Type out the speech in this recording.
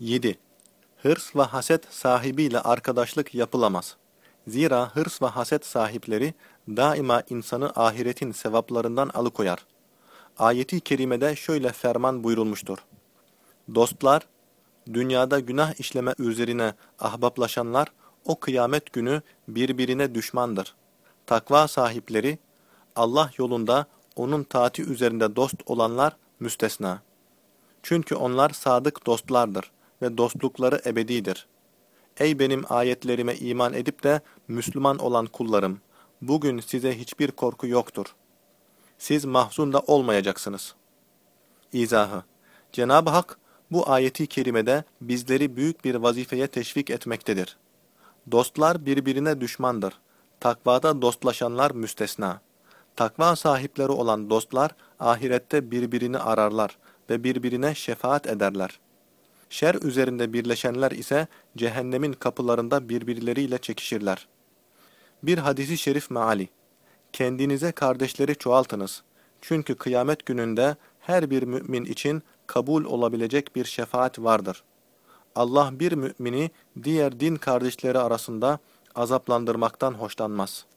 7. Hırs ve haset sahibiyle arkadaşlık yapılamaz. Zira hırs ve haset sahipleri daima insanı ahiretin sevaplarından alıkoyar. Ayeti kerimede şöyle ferman buyurulmuştur. Dostlar, dünyada günah işleme üzerine ahbaplaşanlar o kıyamet günü birbirine düşmandır. Takva sahipleri, Allah yolunda onun taati üzerinde dost olanlar müstesna. Çünkü onlar sadık dostlardır ve dostlukları ebedidir. Ey benim ayetlerime iman edip de Müslüman olan kullarım! Bugün size hiçbir korku yoktur. Siz mahzun da olmayacaksınız. İzahı Cenab-ı Hak bu ayeti kerimede bizleri büyük bir vazifeye teşvik etmektedir. Dostlar birbirine düşmandır. Takvada dostlaşanlar müstesna. Takva sahipleri olan dostlar ahirette birbirini ararlar ve birbirine şefaat ederler. Şer üzerinde birleşenler ise cehennemin kapılarında birbirleriyle çekişirler. Bir hadisi şerif meali. Kendinize kardeşleri çoğaltınız. Çünkü kıyamet gününde her bir mümin için kabul olabilecek bir şefaat vardır. Allah bir mümini diğer din kardeşleri arasında azaplandırmaktan hoşlanmaz.''